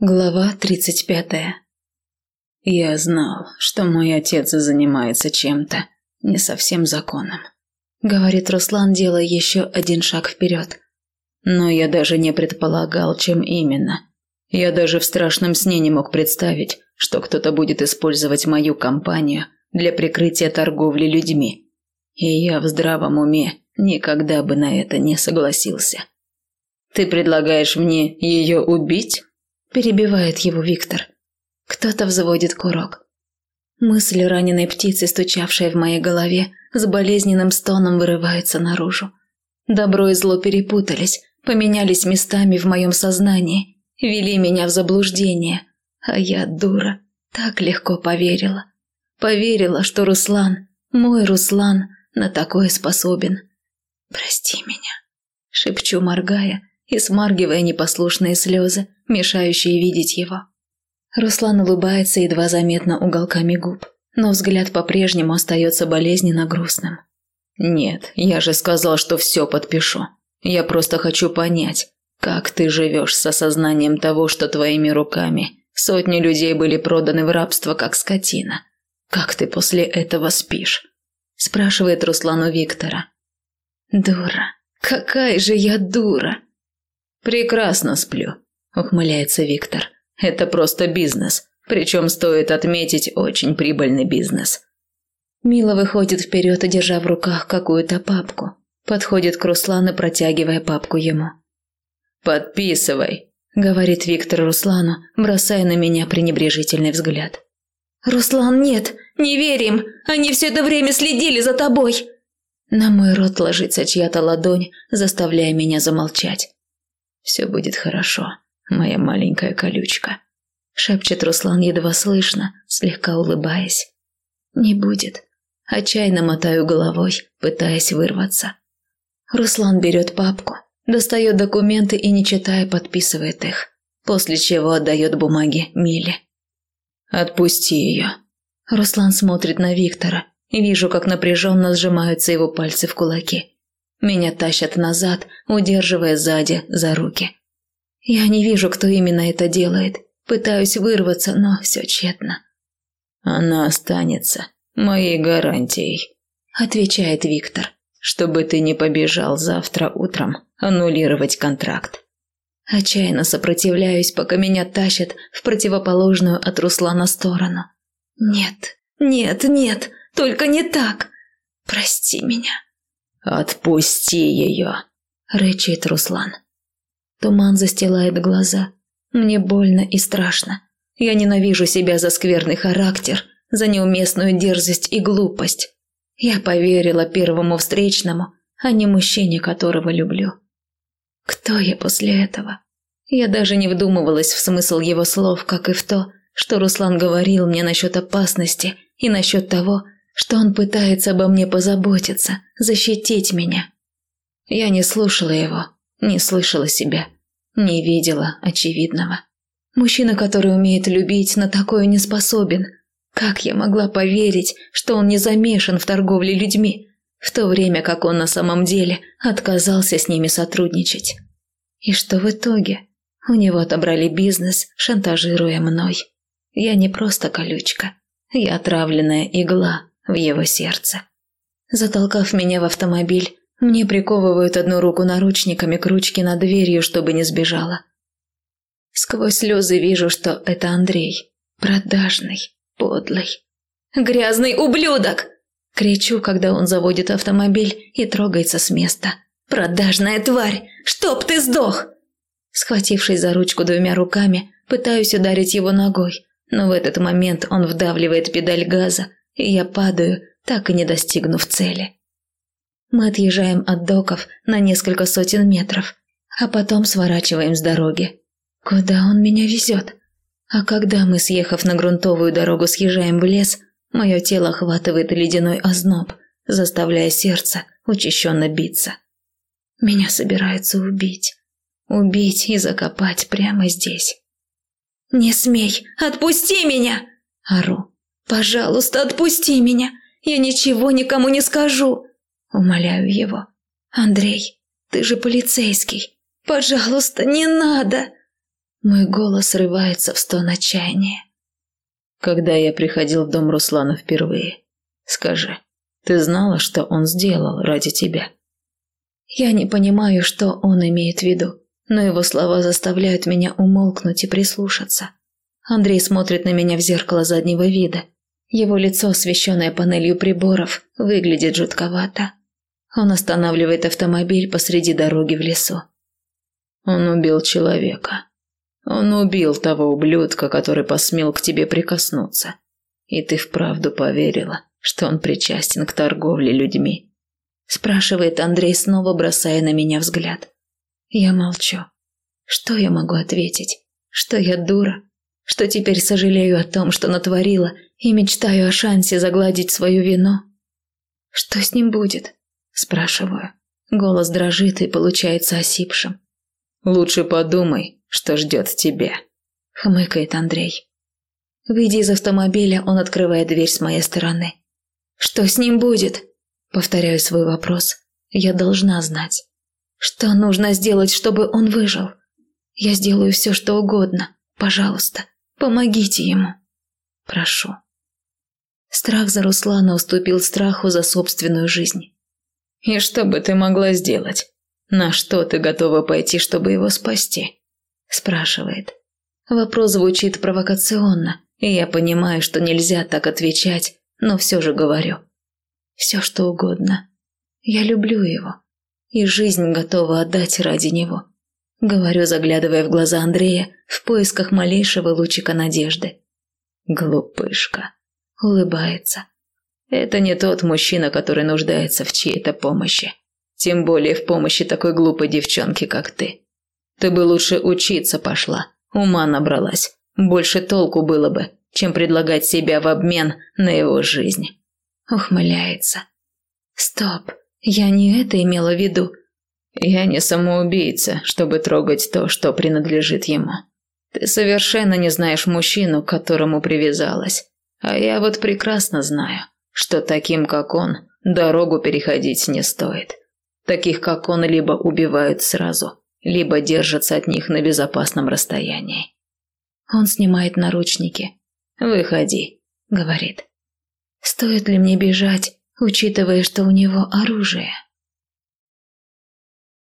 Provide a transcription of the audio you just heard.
Глава тридцать пятая. Я знал, что мой отец занимается чем-то не совсем законным, говорит Руслан, делая еще один шаг вперед. Но я даже не предполагал, чем именно. Я даже в страшном сне не мог представить, что кто-то будет использовать мою компанию для прикрытия торговли людьми. И я в здравом уме никогда бы на это не согласился. Ты предлагаешь мне ее убить? Перебивает его Виктор. Кто-то взводит курок. Мысль раненой птицы, стучавшая в моей голове, с болезненным стоном вырывается наружу. Добро и зло перепутались, поменялись местами в моем сознании, вели меня в заблуждение. А я, дура, так легко поверила. Поверила, что Руслан, мой Руслан, на такое способен. «Прости меня», – шепчу, моргая и смаргивая непослушные слезы, мешающие видеть его. Руслан улыбается едва заметно уголками губ, но взгляд по-прежнему остается болезненно грустным. «Нет, я же сказал, что все подпишу. Я просто хочу понять, как ты живешь с осознанием того, что твоими руками сотни людей были проданы в рабство как скотина. Как ты после этого спишь?» спрашивает Руслан у Виктора. «Дура, какая же я дура!» «Прекрасно сплю», – ухмыляется Виктор. «Это просто бизнес, причем стоит отметить очень прибыльный бизнес». Мила выходит вперед, держа в руках какую-то папку. Подходит к Руслану, протягивая папку ему. «Подписывай», – говорит Виктор Руслану, бросая на меня пренебрежительный взгляд. «Руслан, нет, не верим! Они все это время следили за тобой!» На мой рот ложится чья-то ладонь, заставляя меня замолчать. Все будет хорошо, моя маленькая колючка», – шепчет Руслан едва слышно, слегка улыбаясь. «Не будет». Отчаянно мотаю головой, пытаясь вырваться. Руслан берет папку, достает документы и, не читая, подписывает их, после чего отдает бумаги Миле. «Отпусти ее». Руслан смотрит на Виктора, и вижу, как напряженно сжимаются его пальцы в кулаки. Меня тащат назад, удерживая сзади за руки. Я не вижу, кто именно это делает. Пытаюсь вырваться, но все тщетно. «Она останется моей гарантией», – отвечает Виктор, «чтобы ты не побежал завтра утром аннулировать контракт». Отчаянно сопротивляюсь, пока меня тащат в противоположную от Руслана сторону. «Нет, нет, нет, только не так! Прости меня!» «Отпусти ее!» – рычит Руслан. Туман застилает глаза. Мне больно и страшно. Я ненавижу себя за скверный характер, за неуместную дерзость и глупость. Я поверила первому встречному, а не мужчине, которого люблю. Кто я после этого? Я даже не вдумывалась в смысл его слов, как и в то, что Руслан говорил мне насчет опасности и насчет того, что он пытается обо мне позаботиться, защитить меня. Я не слушала его, не слышала себя, не видела очевидного. Мужчина, который умеет любить, на такое не способен. Как я могла поверить, что он не замешан в торговле людьми, в то время как он на самом деле отказался с ними сотрудничать? И что в итоге? У него отобрали бизнес, шантажируя мной. Я не просто колючка, я отравленная игла, в его сердце. Затолкав меня в автомобиль, мне приковывают одну руку наручниками к ручке над дверью, чтобы не сбежала. Сквозь слезы вижу, что это Андрей. Продажный, подлый. «Грязный ублюдок!» Кричу, когда он заводит автомобиль и трогается с места. «Продажная тварь! Чтоб ты сдох!» Схватившись за ручку двумя руками, пытаюсь ударить его ногой, но в этот момент он вдавливает педаль газа, и я падаю, так и не достигнув цели. Мы отъезжаем от доков на несколько сотен метров, а потом сворачиваем с дороги. Куда он меня везет? А когда мы, съехав на грунтовую дорогу, съезжаем в лес, мое тело охватывает ледяной озноб, заставляя сердце учащенно биться. Меня собираются убить. Убить и закопать прямо здесь. «Не смей! Отпусти меня!» – ору. «Пожалуйста, отпусти меня! Я ничего никому не скажу!» Умоляю его. «Андрей, ты же полицейский! Пожалуйста, не надо!» Мой голос срывается в стон отчаяния. Когда я приходил в дом Руслана впервые, скажи, ты знала, что он сделал ради тебя? Я не понимаю, что он имеет в виду, но его слова заставляют меня умолкнуть и прислушаться. Андрей смотрит на меня в зеркало заднего вида. Его лицо, освещенное панелью приборов, выглядит жутковато. Он останавливает автомобиль посреди дороги в лесу. Он убил человека. Он убил того ублюдка, который посмел к тебе прикоснуться. И ты вправду поверила, что он причастен к торговле людьми. Спрашивает Андрей, снова бросая на меня взгляд. Я молчу. Что я могу ответить? Что я дура? Что теперь сожалею о том, что натворила, и мечтаю о шансе загладить свою вину? Что с ним будет? Спрашиваю. Голос дрожит и получается осипшим. Лучше подумай, что ждет тебя», – хмыкает Андрей. Выйдя из автомобиля, он открывает дверь с моей стороны. «Что с ним будет?» Повторяю свой вопрос. Я должна знать. Что нужно сделать, чтобы он выжил? Я сделаю все, что угодно. Пожалуйста, помогите ему. Прошу. Страх за Руслана уступил страху за собственную жизнь. «И что бы ты могла сделать?» На что ты готова пойти, чтобы его спасти? спрашивает. Вопрос звучит провокационно, и я понимаю, что нельзя так отвечать, но все же говорю. Все что угодно. Я люблю его, и жизнь готова отдать ради него. Говорю, заглядывая в глаза Андрея в поисках малейшего лучика надежды. Глупышка. Улыбается. Это не тот мужчина, который нуждается в чьей-то помощи. Тем более в помощи такой глупой девчонки, как ты. Ты бы лучше учиться пошла, ума набралась. Больше толку было бы, чем предлагать себя в обмен на его жизнь. Ухмыляется. Стоп, я не это имела в виду. Я не самоубийца, чтобы трогать то, что принадлежит ему. Ты совершенно не знаешь мужчину, к которому привязалась. А я вот прекрасно знаю, что таким, как он, дорогу переходить не стоит. Таких, как он, либо убивают сразу, либо держатся от них на безопасном расстоянии. Он снимает наручники. «Выходи», — говорит. «Стоит ли мне бежать, учитывая, что у него оружие?»